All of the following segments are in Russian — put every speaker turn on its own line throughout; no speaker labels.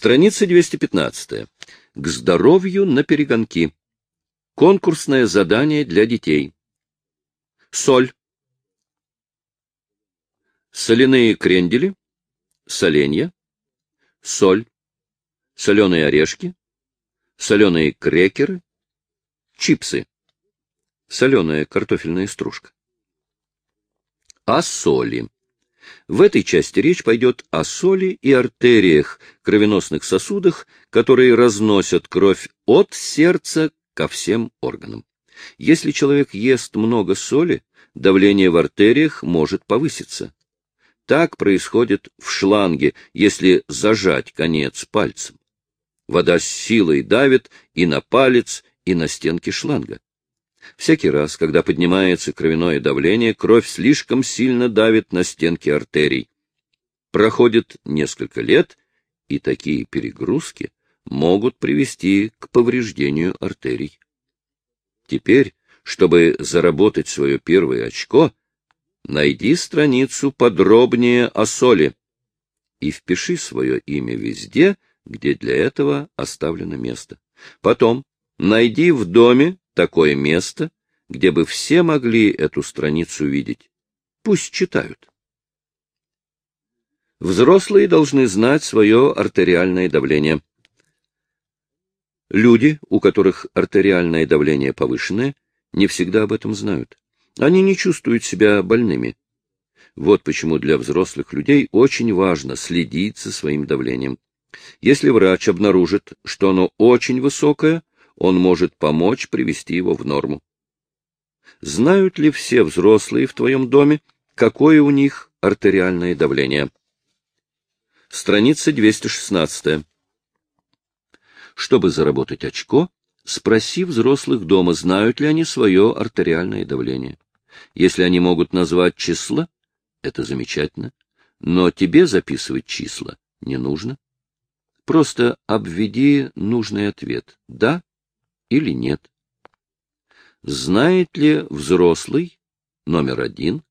Страница 215. К здоровью на перегонки. Конкурсное задание для детей. Соль. Соляные крендели, соленья, соль, соленые орешки, соленые крекеры, чипсы, соленая картофельная стружка. О соли. В этой части речь пойдет о соли и артериях, кровеносных сосудах, которые разносят кровь от сердца ко всем органам. Если человек ест много соли, давление в артериях может повыситься. Так происходит в шланге, если зажать конец пальцем. Вода с силой давит и на палец, и на стенки шланга. Всякий раз, когда поднимается кровяное давление, кровь слишком сильно давит на стенки артерий. Проходит несколько лет, и такие перегрузки могут привести к повреждению артерий. Теперь, чтобы заработать свое первое очко, найди страницу подробнее о соли и впиши свое имя везде, где для этого оставлено место. Потом найди в доме такое место, где бы все могли эту страницу видеть. Пусть читают. Взрослые должны знать свое артериальное давление. Люди, у которых артериальное давление повышенное, не всегда об этом знают. Они не чувствуют себя больными. Вот почему для взрослых людей очень важно следить за своим давлением. Если врач обнаружит, что оно очень высокое, он может помочь привести его в норму. Знают ли все взрослые в твоем доме, какое у них артериальное давление? Страница 216. Чтобы заработать очко, Спроси взрослых дома, знают ли они свое артериальное давление. Если они могут назвать числа, это замечательно, но тебе записывать числа не нужно. Просто обведи нужный ответ «да» или «нет». Знает ли взрослый, номер один,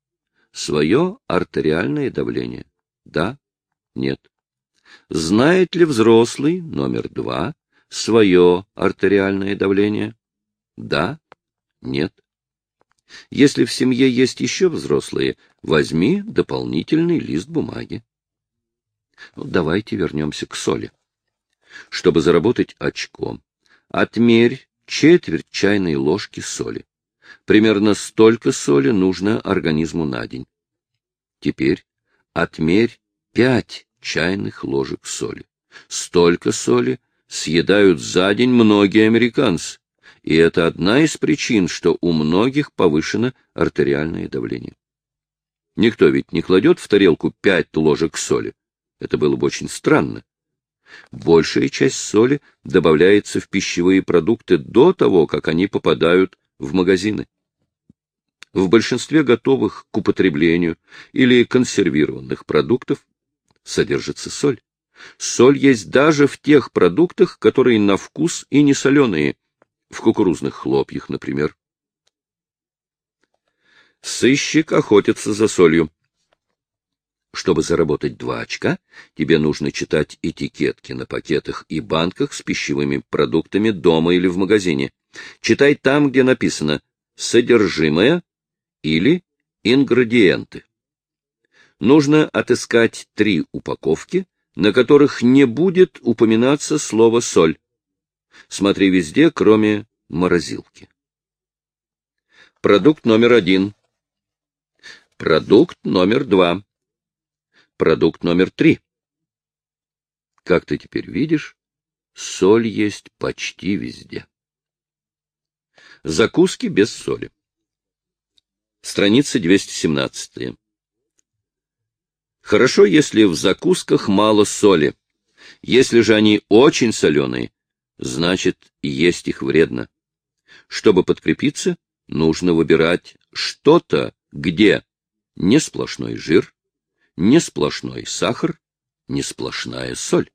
свое артериальное давление? Да, нет. Знает ли взрослый, номер два, свое артериальное давление? Да? Нет? Если в семье есть еще взрослые, возьми дополнительный лист бумаги. Ну, давайте вернемся к соли. Чтобы заработать очко, отмерь четверть чайной ложки соли. Примерно столько соли нужно организму на день. Теперь отмерь пять чайных ложек соли. Столько соли съедают за день многие американцы, и это одна из причин, что у многих повышено артериальное давление. Никто ведь не кладет в тарелку пять ложек соли. Это было бы очень странно. Большая часть соли добавляется в пищевые продукты до того, как они попадают в магазины. В большинстве готовых к употреблению или консервированных продуктов содержится соль. Соль есть даже в тех продуктах, которые на вкус и не соленые, в кукурузных хлопьях, например. Сыщик охотится за солью. Чтобы заработать два очка, тебе нужно читать этикетки на пакетах и банках с пищевыми продуктами дома или в магазине. Читай там, где написано «содержимое» или «ингредиенты». Нужно отыскать три упаковки, на которых не будет упоминаться слово «соль». Смотри везде, кроме морозилки. Продукт номер один. Продукт номер два. Продукт номер три. Как ты теперь видишь, соль есть почти везде. Закуски без соли. Страница 217. Хорошо, если в закусках мало соли. Если же они очень соленые, значит, есть их вредно. Чтобы подкрепиться, нужно выбирать что-то, где не сплошной жир, не сплошной сахар, не сплошная соль.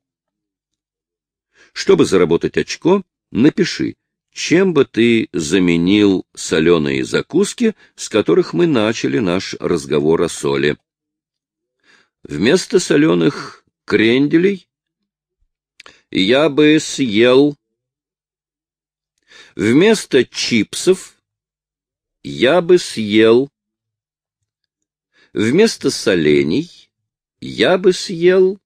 Чтобы заработать очко, напиши, чем бы ты заменил соленые закуски, с которых мы начали наш разговор о соли. Вместо соленых кренделей Я бы съел. Вместо чипсов я бы съел. Вместо солений я бы съел.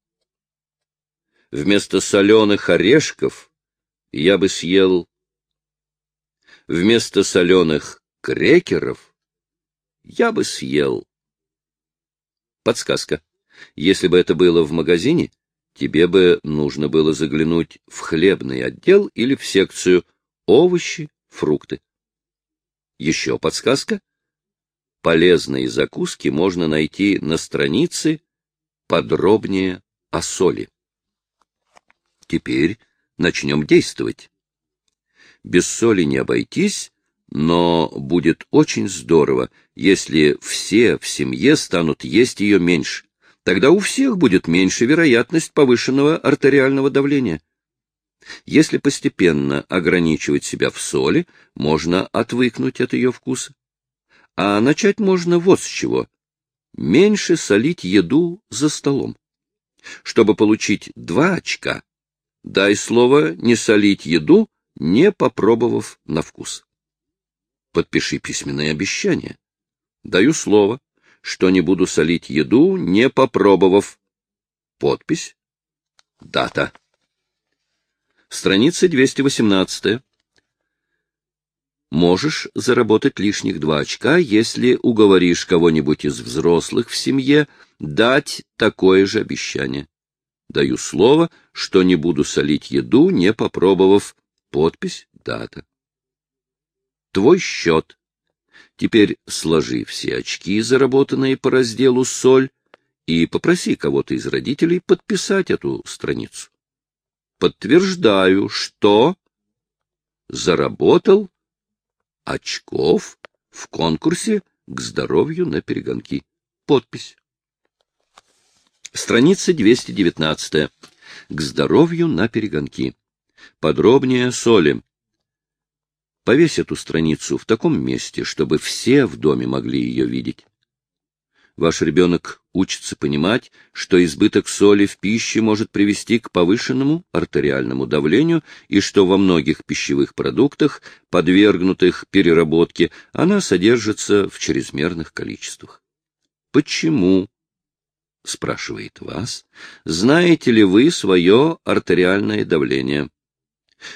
Вместо соленых орешков я бы съел. Вместо соленых крекеров я бы съел. Подсказка. Если бы это было в магазине, тебе бы нужно было заглянуть в хлебный отдел или в секцию овощи, фрукты. Еще подсказка. Полезные закуски можно найти на странице подробнее о соли. Теперь начнем действовать. Без соли не обойтись, но будет очень здорово, если все в семье станут есть ее меньше. Тогда у всех будет меньше вероятность повышенного артериального давления. Если постепенно ограничивать себя в соли, можно отвыкнуть от ее вкуса. А начать можно вот с чего. Меньше солить еду за столом. Чтобы получить два очка, дай слово не солить еду, не попробовав на вкус. Подпиши письменное обещание. Даю слово, что не буду солить еду, не попробовав. Подпись. Дата. Страница 218. Можешь заработать лишних два очка, если уговоришь кого-нибудь из взрослых в семье дать такое же обещание. Даю слово, что не буду солить еду, не попробовав. Подпись, дата. Твой счет. Теперь сложи все очки, заработанные по разделу «Соль», и попроси кого-то из родителей подписать эту страницу. Подтверждаю, что заработал очков в конкурсе к здоровью на перегонки. Подпись. Страница 219. К здоровью на перегонки. Подробнее соли. Повесь эту страницу в таком месте, чтобы все в доме могли ее видеть. Ваш ребенок учится понимать, что избыток соли в пище может привести к повышенному артериальному давлению и что во многих пищевых продуктах, подвергнутых переработке, она содержится в чрезмерных количествах. Почему? спрашивает вас, знаете ли вы свое артериальное давление?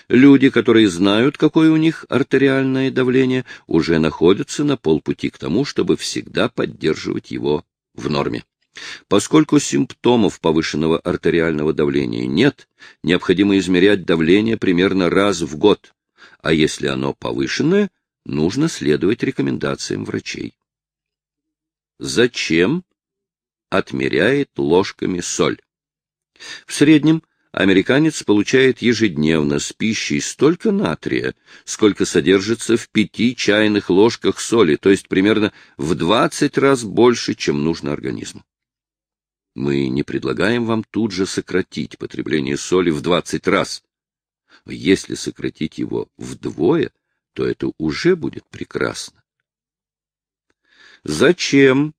Люди, которые знают, какое у них артериальное давление, уже находятся на полпути к тому, чтобы всегда поддерживать его в норме. Поскольку симптомов повышенного артериального давления нет, необходимо измерять давление примерно раз в год, а если оно повышенное, нужно следовать рекомендациям врачей. Зачем отмеряет ложками соль? В среднем американец получает ежедневно с пищей столько натрия, сколько содержится в пяти чайных ложках соли, то есть примерно в 20 раз больше, чем нужно организму. Мы не предлагаем вам тут же сократить потребление соли в 20 раз. Если сократить его вдвое, то это уже будет прекрасно. Зачем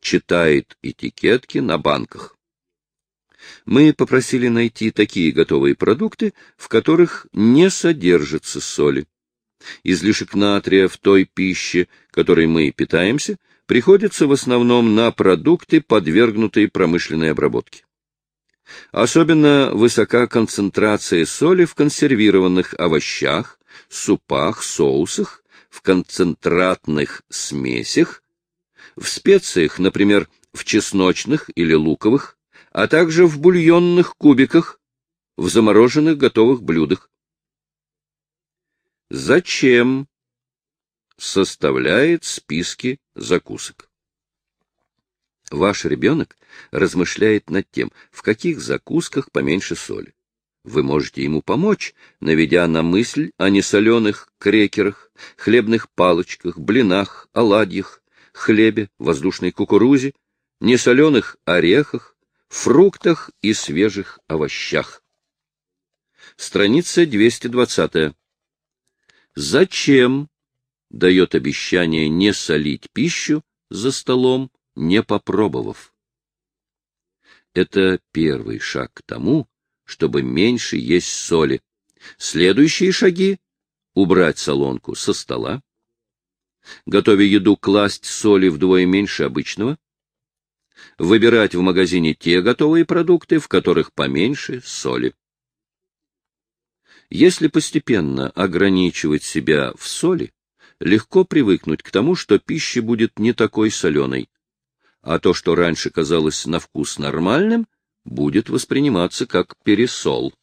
читает этикетки на банках? Мы попросили найти такие готовые продукты, в которых не содержится соли. Излишек натрия в той пище, которой мы питаемся, приходится в основном на продукты, подвергнутые промышленной обработке. Особенно высока концентрация соли в консервированных овощах, супах, соусах, в концентратных смесях, в специях, например, в чесночных или луковых, а также в бульонных кубиках, в замороженных готовых блюдах. Зачем составляет списки закусок? Ваш ребенок размышляет над тем, в каких закусках поменьше соли. Вы можете ему помочь, наведя на мысль о несоленых крекерах, хлебных палочках, блинах, оладьях, хлебе, воздушной кукурузе, несоленых орехах, фруктах и свежих овощах. Страница 220. Зачем дает обещание не солить пищу за столом, не попробовав? Это первый шаг к тому, чтобы меньше есть соли. Следующие шаги — убрать солонку со стола. Готовя еду, класть соли вдвое меньше обычного. Выбирать в магазине те готовые продукты, в которых поменьше соли. Если постепенно ограничивать себя в соли, легко привыкнуть к тому, что пища будет не такой соленой, а то, что раньше казалось на вкус нормальным, будет восприниматься как пересол.